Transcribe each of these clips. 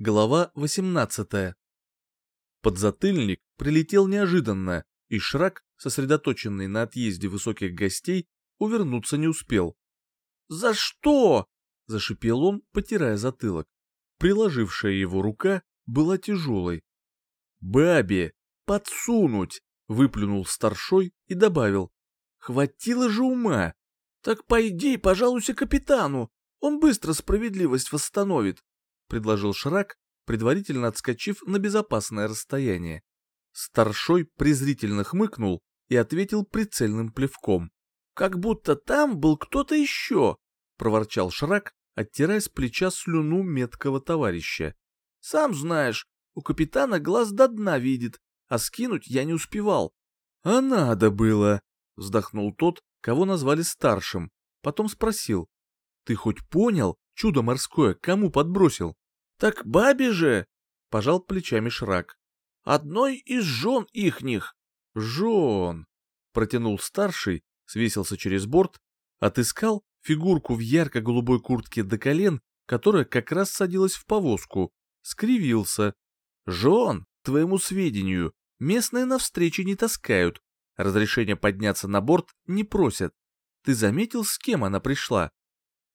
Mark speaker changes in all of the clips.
Speaker 1: Глава 18. Подзатыльник прилетел неожиданно, и Шрак, сосредоточенный на отъезде высоких гостей, увернуться не успел. «За что?» — зашипел он, потирая затылок. Приложившая его рука была тяжелой. «Бабе! Подсунуть!» — выплюнул старшой и добавил. «Хватило же ума!» «Так пойди, пожалуйся капитану, он быстро справедливость восстановит», — предложил Шрак, предварительно отскочив на безопасное расстояние. Старшой презрительно хмыкнул и ответил прицельным плевком. «Как будто там был кто-то еще», — проворчал Шрак, оттирая с плеча слюну меткого товарища. «Сам знаешь, у капитана глаз до дна видит, а скинуть я не успевал». «А надо было», — вздохнул тот, кого назвали старшим, потом спросил. «Ты хоть понял, чудо морское кому подбросил?» «Так бабе же!» — пожал плечами Шрак. «Одной из жен ихних!» «Жен!» — протянул старший, свесился через борт, отыскал фигурку в ярко-голубой куртке до колен, которая как раз садилась в повозку, скривился. «Жен, твоему сведению, местные на встречи не таскают, разрешения подняться на борт не просят. Ты заметил, с кем она пришла?»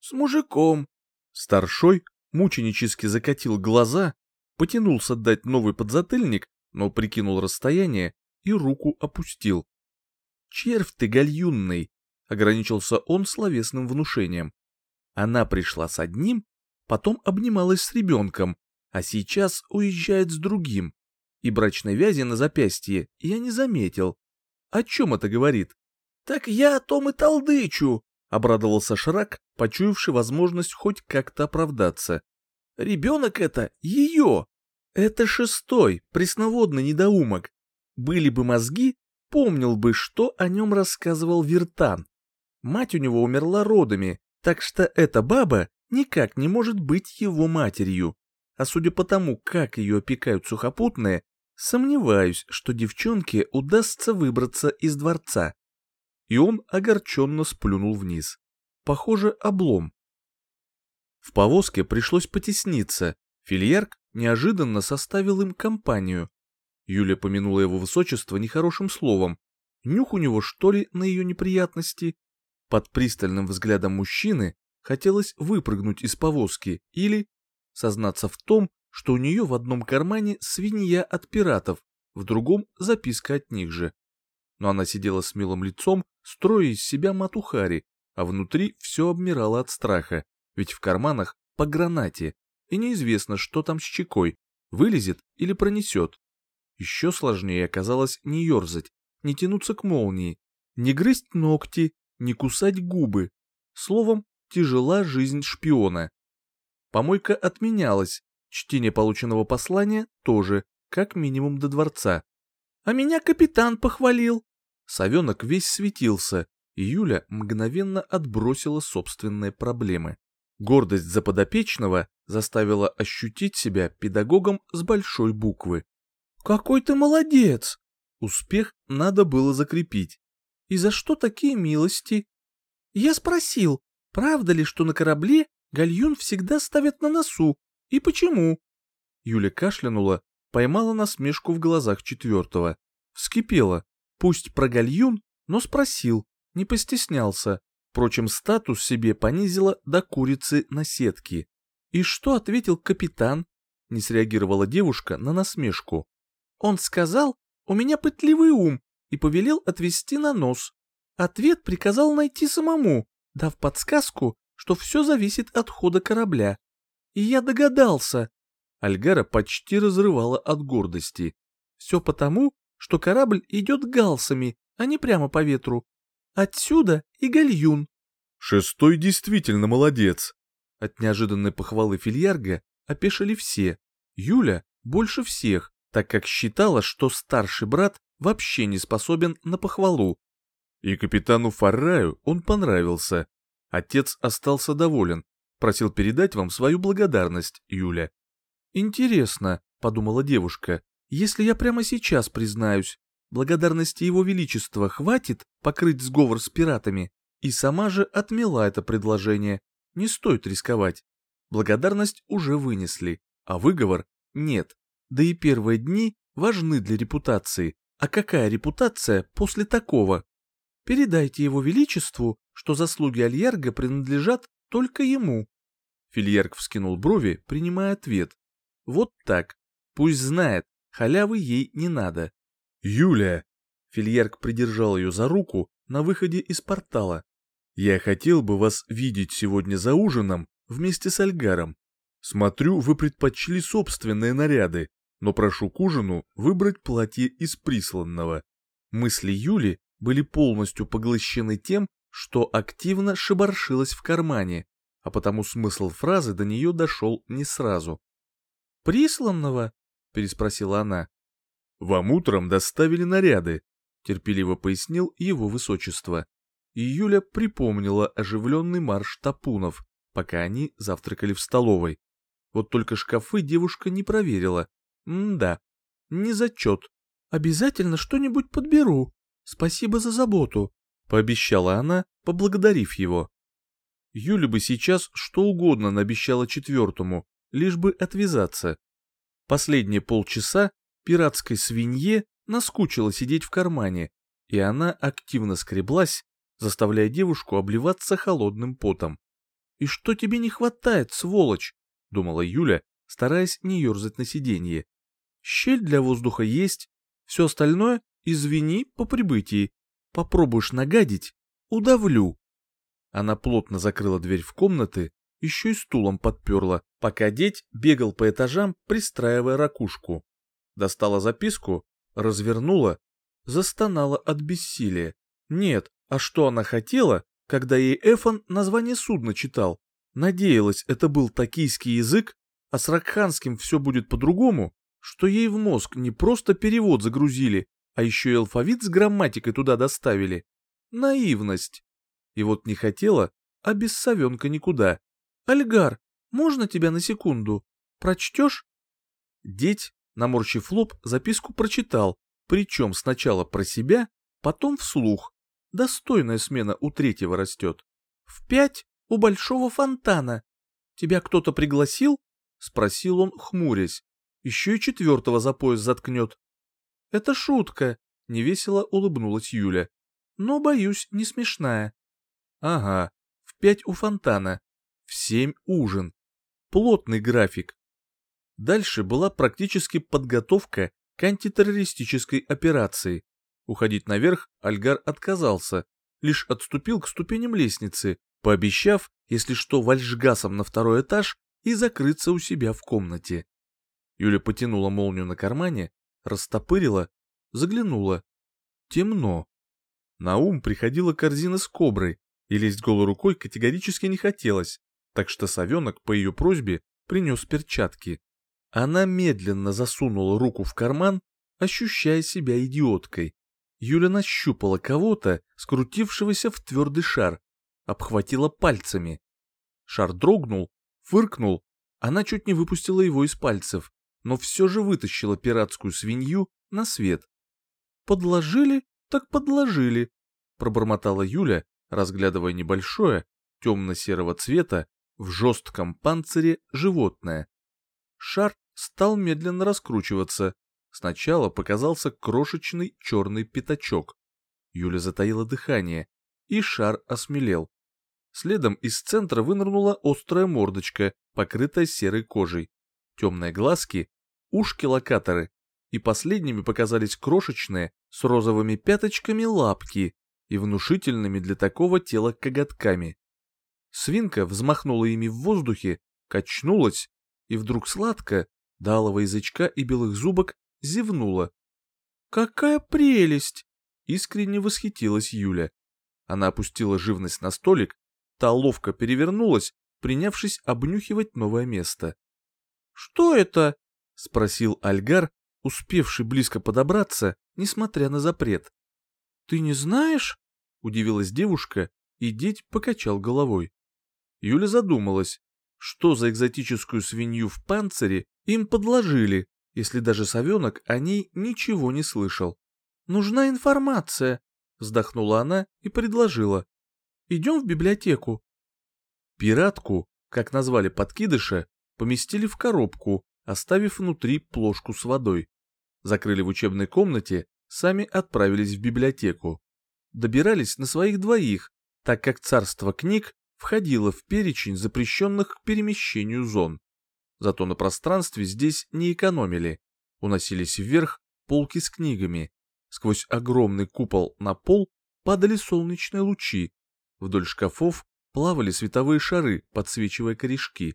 Speaker 1: «С мужиком». Старшой мученически закатил глаза, потянулся дать новый подзатыльник, но прикинул расстояние и руку опустил. «Червь ты гальюнный!» — ограничился он словесным внушением. Она пришла с одним, потом обнималась с ребенком, а сейчас уезжает с другим. И брачной вязи на запястье я не заметил. О чем это говорит? «Так я о том и толдычу!» Обрадовался Шрак, почуявший возможность хоть как-то оправдаться. «Ребенок это ее!» «Это шестой, пресноводный недоумок. Были бы мозги, помнил бы, что о нем рассказывал Виртан. Мать у него умерла родами, так что эта баба никак не может быть его матерью. А судя по тому, как ее опекают сухопутные, сомневаюсь, что девчонке удастся выбраться из дворца и он огорченно сплюнул вниз. Похоже, облом. В повозке пришлось потесниться, фильярк неожиданно составил им компанию. Юля помянула его высочество нехорошим словом. Нюх у него, что ли, на ее неприятности? Под пристальным взглядом мужчины хотелось выпрыгнуть из повозки или сознаться в том, что у нее в одном кармане свинья от пиратов, в другом записка от них же но она сидела с милым лицом, строя из себя матухари, а внутри все обмирало от страха, ведь в карманах по гранате, и неизвестно, что там с чекой, вылезет или пронесет. Еще сложнее оказалось не ерзать, не тянуться к молнии, не грызть ногти, не кусать губы. Словом, тяжела жизнь шпиона. Помойка отменялась, чтение полученного послания тоже, как минимум до дворца. А меня капитан похвалил. Совенок весь светился, и Юля мгновенно отбросила собственные проблемы. Гордость за подопечного заставила ощутить себя педагогом с большой буквы. «Какой ты молодец!» Успех надо было закрепить. «И за что такие милости?» «Я спросил, правда ли, что на корабле гальюн всегда ставят на носу, и почему?» Юля кашлянула поймала насмешку в глазах четвертого. Вскипела. Пусть про гальюн, но спросил, не постеснялся. Впрочем, статус себе понизила до курицы на сетке. И что ответил капитан? Не среагировала девушка на насмешку. Он сказал, у меня пытливый ум, и повелел отвести на нос. Ответ приказал найти самому, дав подсказку, что все зависит от хода корабля. И я догадался, Альгара почти разрывала от гордости. Все потому, что корабль идет галсами, а не прямо по ветру. Отсюда и гальюн.
Speaker 2: Шестой действительно молодец.
Speaker 1: От неожиданной похвалы Фильярга опешили все. Юля больше всех, так как считала, что старший брат вообще не способен на похвалу.
Speaker 2: И капитану Фарраю он понравился. Отец остался доволен, просил передать вам свою благодарность, Юля.
Speaker 1: «Интересно», — подумала девушка, — «если я прямо сейчас признаюсь, благодарности его величества хватит покрыть сговор с пиратами?» И сама же отмела это предложение. Не стоит рисковать. Благодарность уже вынесли. а выговор — нет. Да и первые дни важны для репутации. А какая репутация после такого? Передайте его величеству, что заслуги Альярга принадлежат только ему. Фильярк вскинул брови, принимая ответ. Вот так. Пусть знает, халявы ей не надо.
Speaker 2: Юля!
Speaker 1: Фильярк придержал ее за руку на выходе из портала.
Speaker 2: Я хотел бы вас видеть сегодня за ужином вместе с Альгаром. Смотрю, вы предпочли собственные наряды, но прошу к ужину выбрать платье из присланного.
Speaker 1: Мысли Юли были полностью поглощены тем, что активно шебаршилось в кармане, а потому смысл фразы до нее дошел не сразу. «Присланного?» — переспросила она.
Speaker 2: «Вам утром доставили наряды», — терпеливо пояснил его высочество.
Speaker 1: И Юля припомнила оживленный марш тапунов, пока они завтракали в столовой. Вот только шкафы девушка не проверила. М-да, не зачет. «Обязательно что-нибудь подберу. Спасибо за заботу», — пообещала она, поблагодарив его. Юля бы сейчас что угодно наобещала четвертому, лишь бы отвязаться. Последние полчаса пиратской свинье наскучило сидеть в кармане, и она активно скреблась, заставляя девушку обливаться холодным потом. «И что тебе не хватает, сволочь?» — думала Юля, стараясь не ерзать на сиденье. «Щель для воздуха есть, все остальное извини по прибытии. Попробуешь нагадить — удавлю». Она плотно закрыла дверь в комнаты, еще и стулом подперла, пока деть бегал по этажам, пристраивая ракушку. Достала записку, развернула, застонала от бессилия. Нет, а что она хотела, когда ей Эфон название судна читал? Надеялась, это был токийский язык, а с Ракханским все будет по-другому, что ей в мозг не просто перевод загрузили, а еще и алфавит с грамматикой туда доставили. Наивность. И вот не хотела, а без совенка никуда. «Альгар, можно тебя на секунду? Прочтешь?» Деть, наморщив лоб, записку прочитал, причем сначала про себя, потом вслух. Достойная смена у третьего растет. «В пять у большого фонтана. Тебя кто-то пригласил?» — спросил он, хмурясь. «Еще и четвертого за пояс заткнет». «Это шутка», — невесело улыбнулась Юля. «Но, боюсь, не смешная». Ага, в пять у фонтана, в семь ужин. Плотный график. Дальше была практически подготовка к антитеррористической операции. Уходить наверх Альгар отказался, лишь отступил к ступеням лестницы, пообещав, если что, вальжгасом на второй этаж и закрыться у себя в комнате. Юля потянула молнию на кармане, растопырила, заглянула. Темно. На ум приходила корзина с коброй, и лезть голой рукой категорически не хотелось, так что совенок по ее просьбе принес перчатки. Она медленно засунула руку в карман, ощущая себя идиоткой. Юля нащупала кого-то, скрутившегося в твердый шар, обхватила пальцами. Шар дрогнул, фыркнул, она чуть не выпустила его из пальцев, но все же вытащила пиратскую свинью на свет. «Подложили, так подложили», — пробормотала Юля, разглядывая небольшое, темно-серого цвета, в жестком панцире животное. Шар стал медленно раскручиваться. Сначала показался крошечный черный пятачок. Юля затаила дыхание, и шар осмелел. Следом из центра вынырнула острая мордочка, покрытая серой кожей. Темные глазки, ушки-локаторы, и последними показались крошечные, с розовыми пяточками лапки и внушительными для такого тела коготками. Свинка взмахнула ими в воздухе, качнулась, и вдруг сладко, до алого язычка и белых зубок, зевнула. «Какая прелесть!» — искренне восхитилась Юля. Она опустила живность на столик, та ловко перевернулась, принявшись обнюхивать новое место. «Что это?» — спросил Альгар, успевший близко подобраться, несмотря на запрет. «Ты не знаешь?» — удивилась девушка, и деть покачал головой. Юля задумалась, что за экзотическую свинью в панцире им подложили, если даже совенок о ней ничего не слышал. «Нужна информация», — вздохнула она и предложила. «Идем в библиотеку». Пиратку, как назвали подкидыша, поместили в коробку, оставив внутри плошку с водой. Закрыли в учебной комнате, сами отправились в библиотеку. Добирались на своих двоих, так как царство книг входило в перечень запрещенных к перемещению зон. Зато на пространстве здесь не экономили. Уносились вверх полки с книгами. Сквозь огромный купол на пол падали солнечные лучи. Вдоль шкафов плавали световые шары, подсвечивая корешки.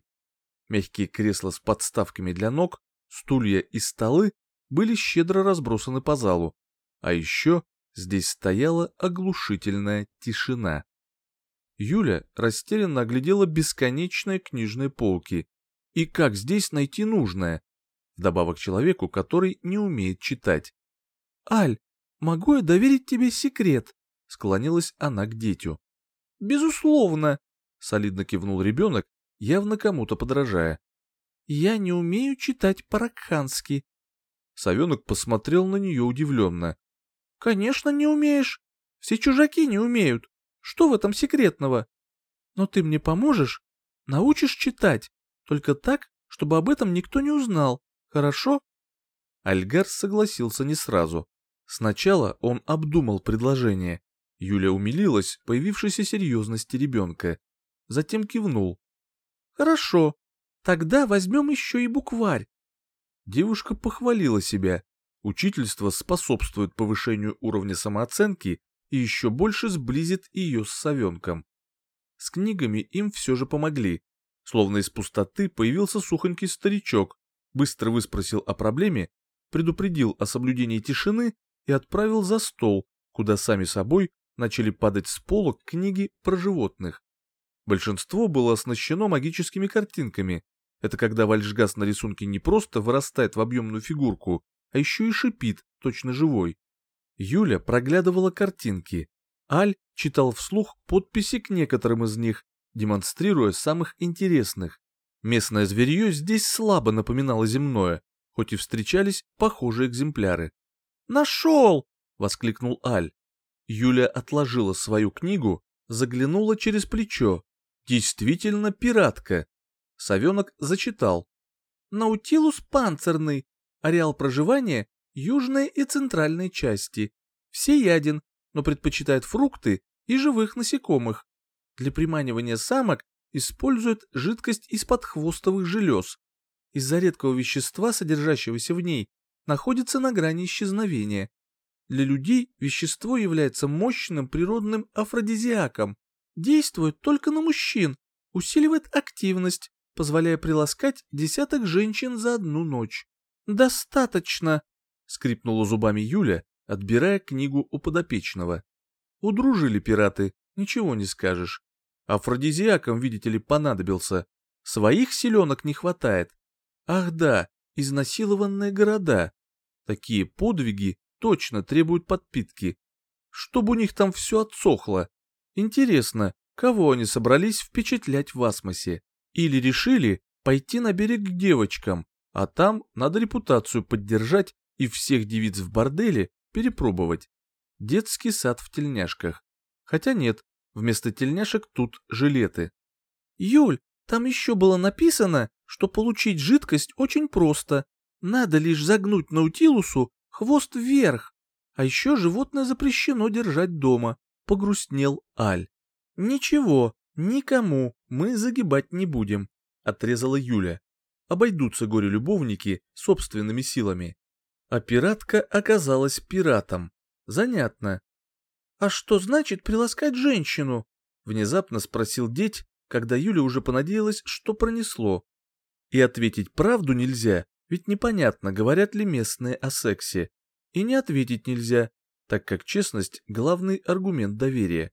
Speaker 1: Мягкие кресла с подставками для ног, стулья и столы были щедро разбросаны по залу. А еще здесь стояла оглушительная тишина. Юля растерянно оглядела бесконечные книжные полки. И как здесь найти нужное? Вдобавок человеку, который не умеет читать. «Аль, могу я доверить тебе секрет?» Склонилась она к детю. «Безусловно!» — солидно кивнул ребенок, явно кому-то подражая. «Я не умею читать по-ракхански». Совенок посмотрел на нее удивленно. «Конечно не умеешь. Все чужаки не умеют. Что в этом секретного? Но ты мне поможешь? Научишь читать, только так, чтобы об этом никто не узнал, хорошо?» Альгар согласился не сразу. Сначала он обдумал предложение. Юля умилилась появившейся серьезности ребенка. Затем кивнул. «Хорошо, тогда возьмем еще и букварь». Девушка похвалила себя. Учительство способствует повышению уровня самооценки и еще больше сблизит ее с совенком. С книгами им все же помогли. Словно из пустоты появился сухонький старичок, быстро выспросил о проблеме, предупредил о соблюдении тишины и отправил за стол, куда сами собой начали падать с полок книги про животных. Большинство было оснащено магическими картинками. Это когда вальшгас на рисунке не просто вырастает в объемную фигурку, а еще и шипит, точно живой. Юля проглядывала картинки. Аль читал вслух подписи к некоторым из них, демонстрируя самых интересных. Местное зверье здесь слабо напоминало земное, хоть и встречались похожие экземпляры. «Нашел!» — воскликнул Аль. Юля отложила свою книгу, заглянула через плечо. Действительно пиратка. Совенок зачитал. Наутилус панцирный. Ареал проживания южной и центральной части. Всеяден, но предпочитает фрукты и живых насекомых. Для приманивания самок использует жидкость из-под хвостовых желез. Из-за редкого вещества, содержащегося в ней, находится на грани исчезновения. Для людей вещество является мощным природным афродизиаком, действует только на мужчин, усиливает активность, позволяя приласкать десяток женщин за одну ночь. «Достаточно!» Скрипнула зубами Юля, отбирая книгу у подопечного. Удружили пираты, ничего не скажешь. Афродизиаком, видите ли, понадобился. Своих селенок не хватает. Ах да, изнасилованные города. Такие подвиги точно требуют подпитки. Чтобы у них там все отсохло. Интересно, кого они собрались впечатлять в Асмосе? Или решили пойти на берег к девочкам, а там надо репутацию поддержать и всех девиц в борделе перепробовать. Детский сад в тельняшках. Хотя нет, вместо тельняшек тут жилеты. Юль, там еще было написано, что получить жидкость очень просто. Надо лишь загнуть наутилусу хвост вверх. А еще животное запрещено держать дома, погрустнел Аль. Ничего, никому мы загибать не будем, отрезала Юля. Обойдутся горе-любовники собственными силами. А пиратка оказалась пиратом. Занятно. «А что значит приласкать женщину?» — внезапно спросил деть, когда Юля уже понадеялась, что пронесло. И ответить правду нельзя, ведь непонятно, говорят ли местные о сексе. И не ответить нельзя, так как честность — главный аргумент доверия.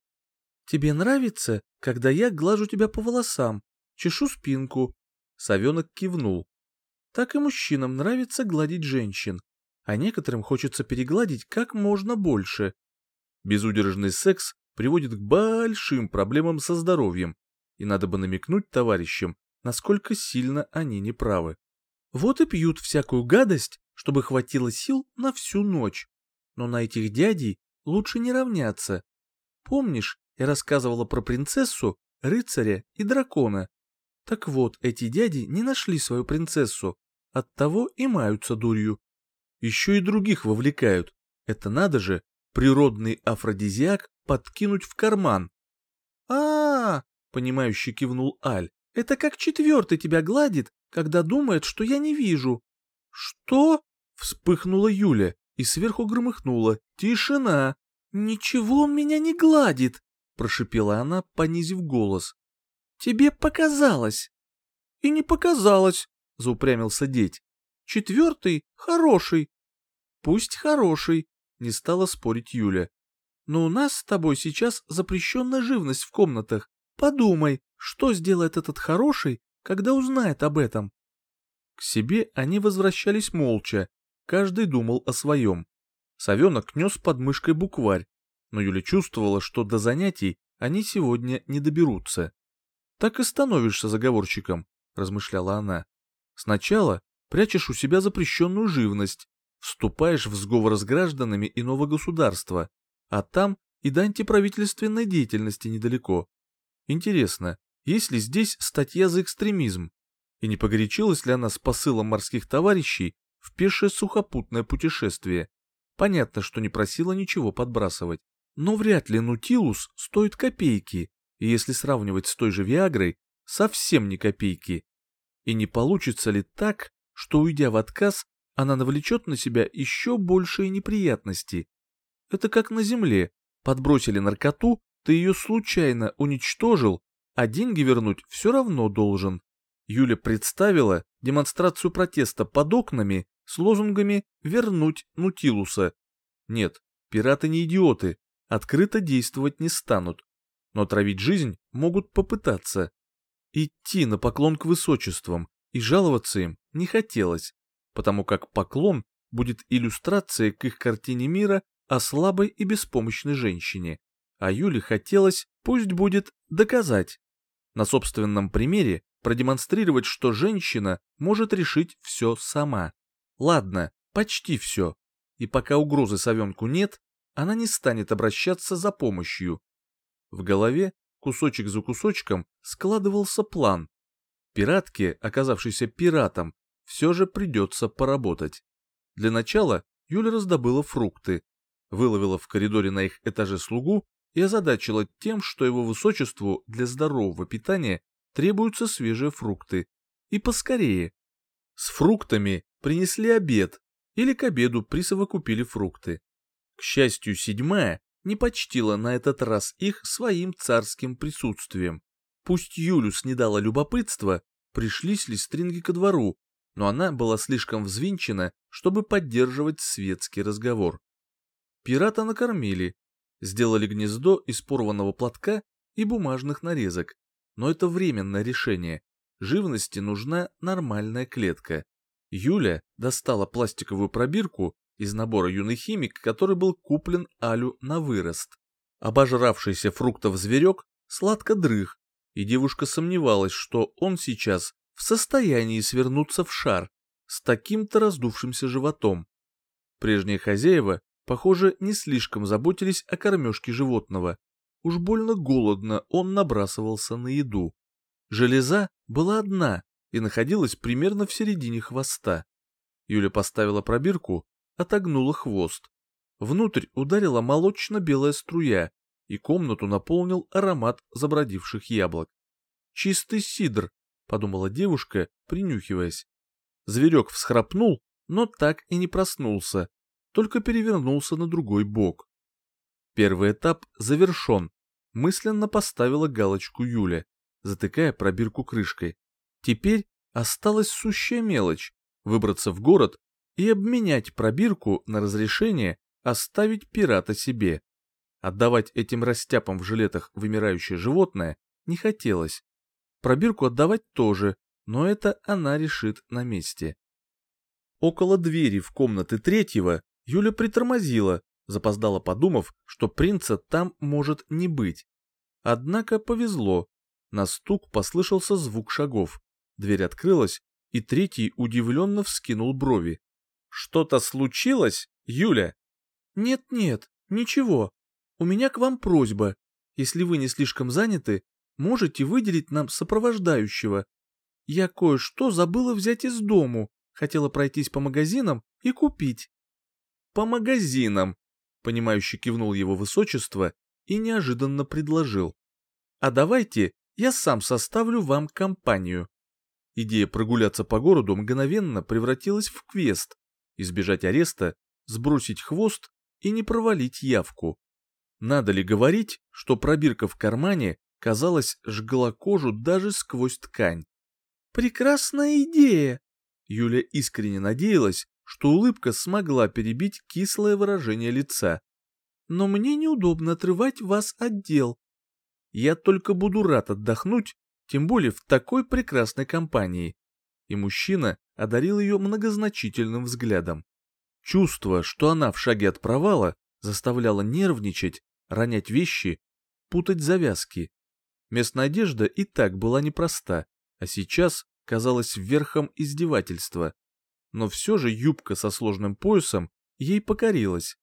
Speaker 1: «Тебе нравится, когда я глажу тебя по волосам, чешу спинку?» Совенок кивнул. «Так и мужчинам нравится гладить женщин а некоторым хочется перегладить как можно больше. Безудержный секс приводит к большим проблемам со здоровьем, и надо бы намекнуть товарищам, насколько сильно они неправы. Вот и пьют всякую гадость, чтобы хватило сил на всю ночь. Но на этих дядей лучше не равняться. Помнишь, я рассказывала про принцессу, рыцаря и дракона? Так вот, эти дяди не нашли свою принцессу, оттого и маются дурью. Еще и других вовлекают. Это надо же, природный афродизиак подкинуть в карман. а, -а, -а понимающе кивнул Аль. «Это как четвертый тебя гладит, когда думает, что я не вижу». «Что?» — вспыхнула Юля и сверху громыхнула. «Тишина!» «Ничего он меня не гладит!» — прошипела она, понизив голос. «Тебе показалось!» «И не показалось!» — заупрямился деть. «Четвертый — хороший!» «Пусть хороший!» — не стала спорить Юля. «Но у нас с тобой сейчас запрещенная живность в комнатах. Подумай, что сделает этот хороший, когда узнает об этом?» К себе они возвращались молча, каждый думал о своем. Совенок нес под мышкой букварь, но Юля чувствовала, что до занятий они сегодня не доберутся. «Так и становишься заговорщиком», — размышляла она. «Сначала прячешь у себя запрещенную живность, вступаешь в сговор с гражданами иного государства, а там и до антиправительственной деятельности недалеко. Интересно, есть ли здесь статья за экстремизм? И не погорячилась ли она с посылом морских товарищей в пешее сухопутное путешествие? Понятно, что не просила ничего подбрасывать. Но вряд ли Нутилус стоит копейки, и если сравнивать с той же Виагрой, совсем не копейки. И не получится ли так, что, уйдя в отказ, она навлечет на себя еще большие неприятности? Это как на земле. Подбросили наркоту, ты ее случайно уничтожил, а деньги вернуть все равно должен. Юля представила демонстрацию протеста под окнами с лозунгами «Вернуть Нутилуса». Нет, пираты не идиоты, открыто действовать не станут, но травить жизнь могут попытаться. Идти на поклон к высочествам и жаловаться им не хотелось, потому как поклон будет иллюстрацией к их картине мира о слабой и беспомощной женщине, а Юле хотелось, пусть будет, доказать. На собственном примере продемонстрировать, что женщина может решить все сама. Ладно, почти все. И пока угрозы совенку нет, она не станет обращаться за помощью. В голове, кусочек за кусочком, складывался план. Пиратке, оказавшейся пиратом, все же придется поработать. Для начала Юля раздобыла фрукты, выловила в коридоре на их этаже слугу и озадачила тем, что его высочеству для здорового питания требуются свежие фрукты. И поскорее. С фруктами принесли обед, или к обеду присовокупили фрукты. К счастью, седьмая не почтила на этот раз их своим царским присутствием. Пусть Юлю снедало любопытство, пришлись ли стринги ко двору, но она была слишком взвинчена, чтобы поддерживать светский разговор. Пирата накормили, сделали гнездо из порванного платка и бумажных нарезок, но это временное решение. Живности нужна нормальная клетка. Юля достала пластиковую пробирку из набора юный химик, который был куплен Алю на вырост. Обожравшийся фруктов зверек сладко дрых, и девушка сомневалась, что он сейчас в состоянии свернуться в шар с таким-то раздувшимся животом. Прежние хозяева, похоже, не слишком заботились о кормежке животного. Уж больно голодно он набрасывался на еду. Железа была одна и находилась примерно в середине хвоста. Юля поставила пробирку отогнула хвост. Внутрь ударила молочно-белая струя, и комнату наполнил аромат забродивших яблок. «Чистый сидр», — подумала девушка, принюхиваясь. Зверек всхрапнул, но так и не проснулся, только перевернулся на другой бок. Первый этап завершен. Мысленно поставила галочку Юля, затыкая пробирку крышкой. Теперь осталась сущая мелочь — выбраться в город и обменять пробирку на разрешение оставить пирата себе. Отдавать этим растяпам в жилетах вымирающее животное не хотелось. Пробирку отдавать тоже, но это она решит на месте. Около двери в комнаты третьего Юля притормозила, запоздала подумав, что принца там может не быть. Однако повезло. На стук послышался звук шагов. Дверь открылась, и третий удивленно вскинул брови. Что-то случилось, Юля? Нет-нет, ничего. У меня к вам просьба. Если вы не слишком заняты, можете выделить нам сопровождающего. Я кое-что забыла взять из дому, хотела пройтись по магазинам и купить. По магазинам, понимающе кивнул его высочество и неожиданно предложил. А давайте я сам составлю вам компанию. Идея прогуляться по городу мгновенно превратилась в квест, избежать ареста, сбросить хвост и не провалить явку. Надо ли говорить, что пробирка в кармане, казалось, жгла кожу даже сквозь ткань. «Прекрасная идея!» Юля искренне надеялась, что улыбка смогла перебить кислое выражение лица. «Но мне неудобно отрывать вас от дел. Я только буду рад отдохнуть, тем более в такой прекрасной компании». И мужчина одарил ее многозначительным взглядом. Чувство, что она в шаге от провала, заставляло нервничать, ронять вещи, путать завязки. Местная одежда и так была непроста, а сейчас казалась верхом издевательства. Но все же юбка со сложным поясом ей покорилась.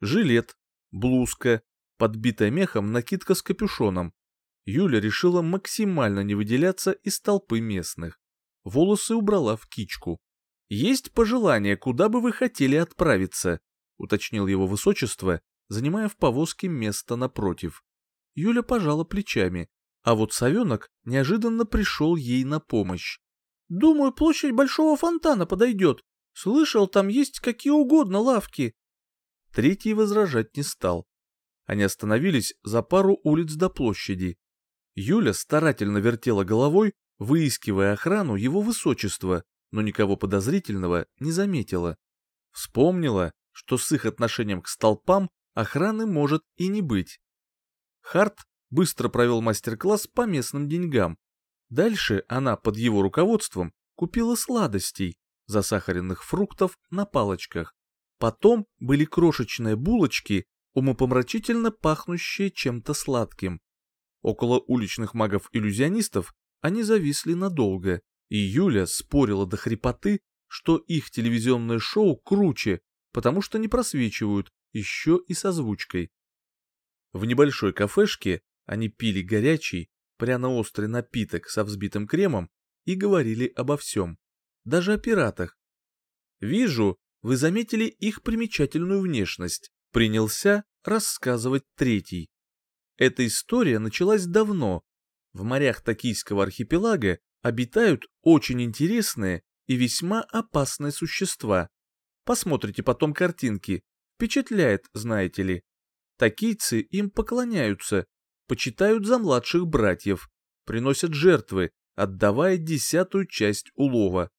Speaker 1: Жилет, блузка, подбитая мехом накидка с капюшоном. Юля решила максимально не выделяться из толпы местных. Волосы убрала в кичку. «Есть пожелание, куда бы вы хотели отправиться?» — уточнил его высочество, занимая в повозке место напротив. Юля пожала плечами, а вот совенок неожиданно пришел ей на помощь. «Думаю, площадь Большого Фонтана подойдет. Слышал, там есть какие угодно лавки». Третий возражать не стал. Они остановились за пару улиц до площади. Юля старательно вертела головой, выискивая охрану его высочества, но никого подозрительного не заметила. Вспомнила, что с их отношением к столпам охраны может и не быть. Харт быстро провел мастер-класс по местным деньгам. Дальше она под его руководством купила сладостей, засахаренных фруктов на палочках. Потом были крошечные булочки, умопомрачительно пахнущие чем-то сладким. Около уличных магов-иллюзионистов они зависли надолго, и Юля спорила до хрипоты, что их телевизионное шоу круче, потому что не просвечивают, еще и с озвучкой. В небольшой кафешке они пили горячий, пряно-острый напиток со взбитым кремом и говорили обо всем, даже о пиратах. «Вижу, вы заметили их примечательную внешность», принялся рассказывать третий. Эта история началась давно. В морях Токийского архипелага обитают очень интересные и весьма опасные существа. Посмотрите потом картинки. Впечатляет, знаете ли. Токийцы им поклоняются, почитают за младших братьев, приносят жертвы, отдавая десятую часть улова.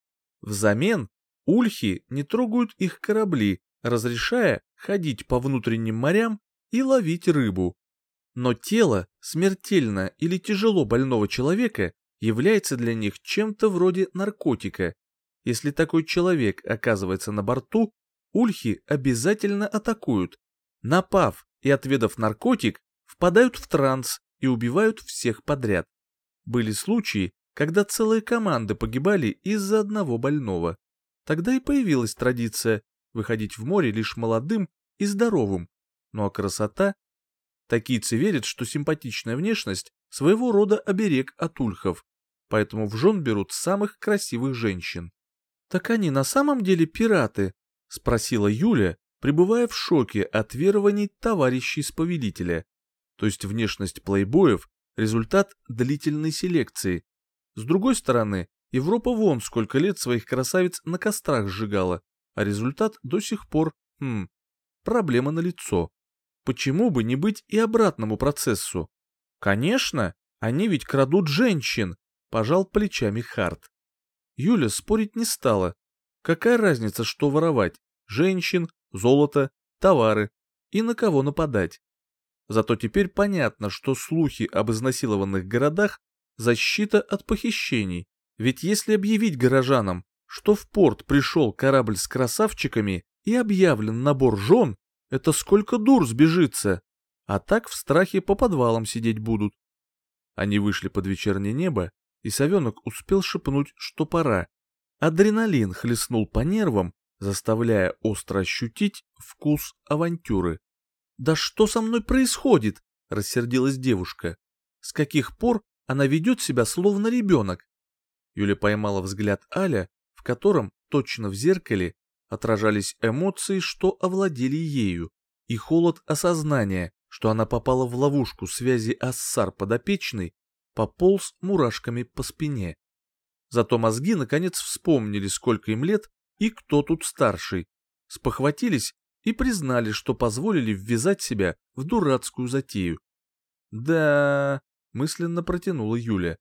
Speaker 1: Взамен ульхи не трогают их корабли, разрешая ходить по внутренним морям и ловить рыбу. Но тело смертельно или тяжело больного человека является для них чем-то вроде наркотика. Если такой человек оказывается на борту, ульхи обязательно атакуют. Напав и отведав наркотик, впадают в транс и убивают всех подряд. Были случаи, когда целые команды погибали из-за одного больного. Тогда и появилась традиция выходить в море лишь молодым и здоровым. Ну а красота Такийцы верят, что симпатичная внешность своего рода оберег от ульхов, поэтому в жен берут самых красивых женщин. «Так они на самом деле пираты?» — спросила Юля, пребывая в шоке от верований товарищей-сповелителя. То есть внешность плейбоев — результат длительной селекции. С другой стороны, Европа вон сколько лет своих красавиц на кострах сжигала, а результат до сих пор, хм, проблема на лицо. Почему бы не быть и обратному процессу? Конечно, они ведь крадут женщин, пожал плечами Харт. Юля спорить не стала. Какая разница, что воровать? Женщин, золото, товары и на кого нападать. Зато теперь понятно, что слухи об изнасилованных городах – защита от похищений. Ведь если объявить горожанам, что в порт пришел корабль с красавчиками и объявлен набор жен, это сколько дур сбежится, а так в страхе по подвалам сидеть будут. Они вышли под вечернее небо, и совенок успел шепнуть, что пора. Адреналин хлестнул по нервам, заставляя остро ощутить вкус авантюры. «Да что со мной происходит?» — рассердилась девушка. «С каких пор она ведет себя словно ребенок?» Юля поймала взгляд Аля, в котором точно в зеркале, отражались эмоции, что овладели ею, и холод осознания, что она попала в ловушку связи Ассар подопечной, пополз мурашками по спине. Зато мозги наконец вспомнили, сколько им лет и кто тут старший, спохватились и признали, что позволили ввязать себя в дурацкую затею. «Да...» — мысленно протянула Юля.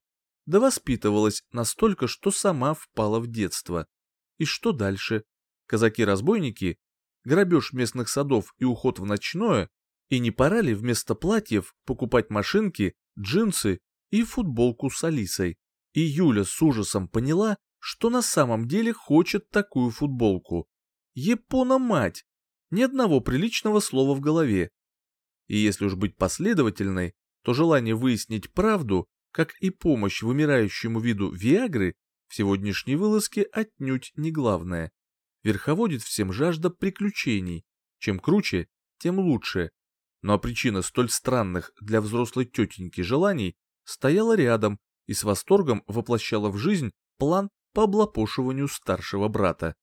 Speaker 1: Да воспитывалась настолько, что сама впала в детство. И что дальше? Казаки-разбойники? Грабеж местных садов и уход в ночное? И не пора ли вместо платьев покупать машинки, джинсы и футболку с Алисой? И Юля с ужасом поняла, что на самом деле хочет такую футболку. Япона-мать! Ни одного приличного слова в голове. И если уж быть последовательной, то желание выяснить правду, как и помощь вымирающему виду Виагры, в сегодняшней вылазке отнюдь не главное. Верховодит всем жажда приключений. Чем круче, тем лучше. Но ну а причина столь странных для взрослой тетеньки желаний стояла рядом и с восторгом воплощала в жизнь план по облапошиванию старшего брата.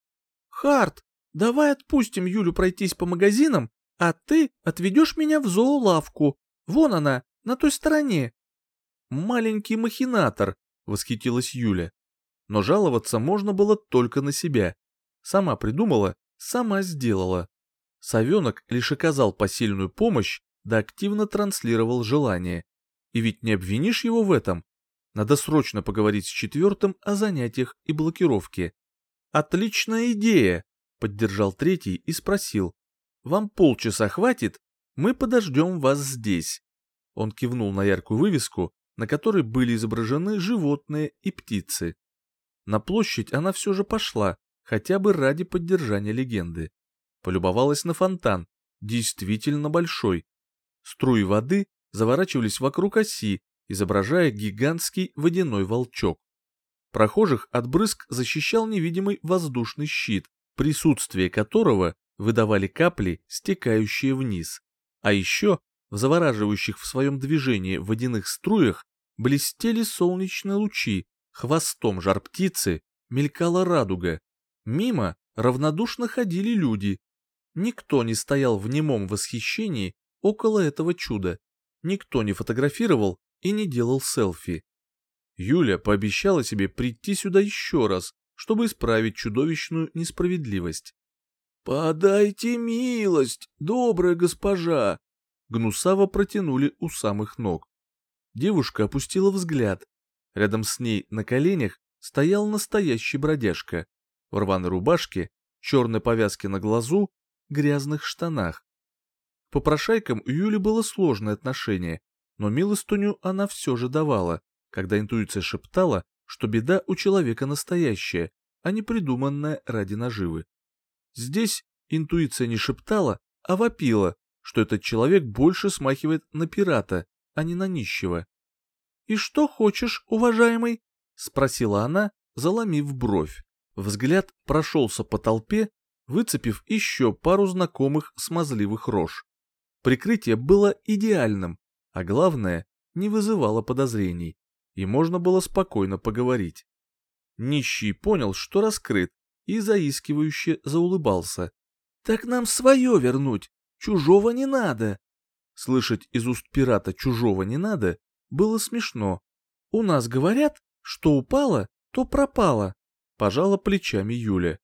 Speaker 1: «Харт, давай отпустим Юлю пройтись по магазинам, а ты отведешь меня в зоолавку. Вон она, на той стороне». «Маленький махинатор», — восхитилась Юля. Но жаловаться можно было только на себя. Сама придумала, сама сделала. Совенок лишь оказал посильную помощь, да активно транслировал желание. И ведь не обвинишь его в этом. Надо срочно поговорить с четвертым о занятиях и блокировке. «Отличная идея!» — поддержал третий и спросил. «Вам полчаса хватит? Мы подождем вас здесь». Он кивнул на яркую вывеску, на которой были изображены животные и птицы. На площадь она все же пошла, хотя бы ради поддержания легенды. Полюбовалась на фонтан, действительно большой. Струи воды заворачивались вокруг оси, изображая гигантский водяной волчок. Прохожих от брызг защищал невидимый воздушный щит, присутствие которого выдавали капли, стекающие вниз. А еще в завораживающих в своем движении водяных струях блестели солнечные лучи, хвостом жар-птицы мелькала радуга. Мимо равнодушно ходили люди. Никто не стоял в немом восхищении около этого чуда. Никто не фотографировал и не делал селфи. Юля пообещала себе прийти сюда еще раз, чтобы исправить чудовищную несправедливость. «Подайте милость, добрая госпожа!» Гнусаво протянули у самых ног. Девушка опустила взгляд. Рядом с ней на коленях стоял настоящий бродяжка. В рваной рубашке, черной повязке на глазу, грязных штанах. К попрошайкам у Юли было сложное отношение, но милостыню она все же давала, когда интуиция шептала, что беда у человека настоящая, а не придуманная ради наживы. Здесь интуиция не шептала, а вопила, что этот человек больше смахивает на пирата, а не на нищего. «И что хочешь, уважаемый?» — спросила она, заломив бровь. Взгляд прошелся по толпе, выцепив еще пару знакомых смазливых рож. Прикрытие было идеальным, а главное, не вызывало подозрений, и можно было спокойно поговорить. Нищий понял, что раскрыт, и заискивающе заулыбался. «Так нам свое вернуть, чужого не надо!» Слышать из уст пирата «чужого не надо» было смешно. «У нас говорят, что упало, то пропало», — пожала плечами Юля.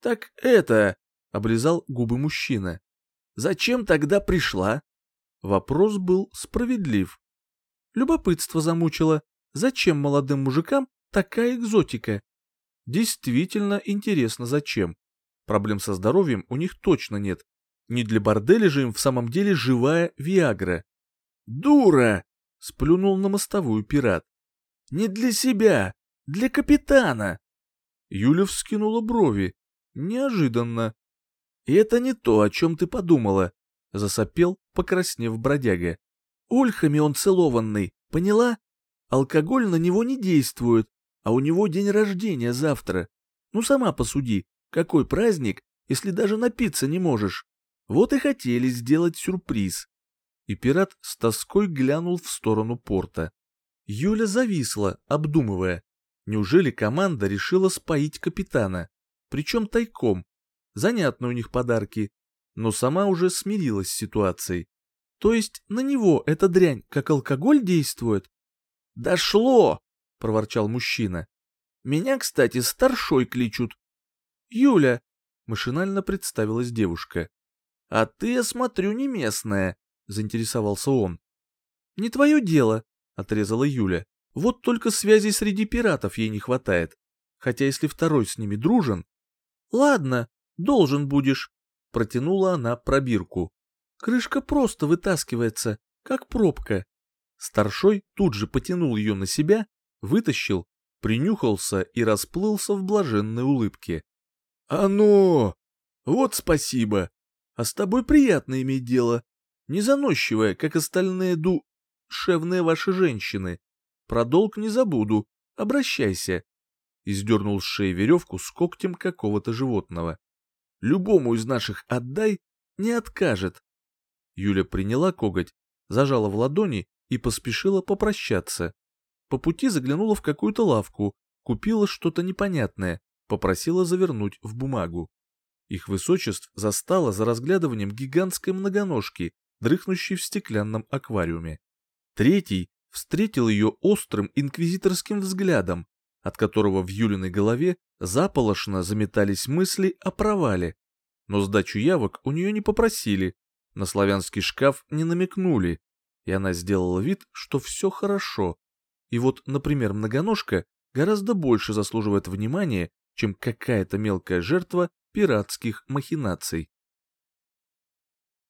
Speaker 1: «Так это...» — облизал губы мужчина. «Зачем тогда пришла?» Вопрос был справедлив. Любопытство замучило. Зачем молодым мужикам такая экзотика? Действительно интересно, зачем. Проблем со здоровьем у них точно нет. Не для борделя же им в самом деле живая Виагра. «Дура!» — сплюнул на мостовую пират. «Не для себя, для капитана!» Юля вскинула брови. Неожиданно. «Это не то, о чем ты подумала засопел, покраснев бродяга. Ольхами он целованный, поняла? Алкоголь на него не действует, а у него день рождения завтра. Ну сама посуди, какой праздник, если даже напиться не можешь. Вот и хотели сделать сюрприз. И пират с тоской глянул в сторону порта. Юля зависла, обдумывая. Неужели команда решила споить капитана? причем тайком. Занятно у них подарки, но сама уже смирилась с ситуацией. То есть на него эта дрянь как алкоголь действует? «Дошло!» — проворчал мужчина. «Меня, кстати, старшой кличут». «Юля!» — машинально представилась девушка. «А ты, я смотрю, не местная», — заинтересовался он. «Не твое дело», — отрезала Юля. «Вот только связей среди пиратов ей не хватает. Хотя если второй с ними дружен...» «Ладно, должен будешь», — протянула она пробирку. «Крышка просто вытаскивается, как пробка». Старшой тут же потянул ее на себя, вытащил, принюхался и расплылся в блаженной улыбке. «А ну! Вот спасибо! А с тобой приятно иметь дело. Не заносчивая, как остальные ду... шевные ваши женщины. Про долг не забуду. Обращайся. И сдернул с шеи веревку с когтем какого-то животного. Любому из наших отдай, не откажет. Юля приняла коготь, зажала в ладони и поспешила попрощаться. По пути заглянула в какую-то лавку, купила что-то непонятное, попросила завернуть в бумагу. Их высочеств застало за разглядыванием гигантской многоножки, дрыхнущей в стеклянном аквариуме. Третий встретил ее острым инквизиторским взглядом, от которого в Юлиной голове заполошно заметались мысли о провале. Но сдачу явок у нее не попросили, на славянский шкаф не намекнули, и она сделала вид, что все хорошо. И вот, например, многоножка гораздо больше заслуживает внимания, чем какая-то мелкая жертва пиратских махинаций.